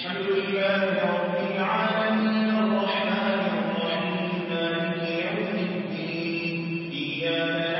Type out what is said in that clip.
الحمد لله رب العالمين الرحمن الرحيم مالك يوم الدين إياك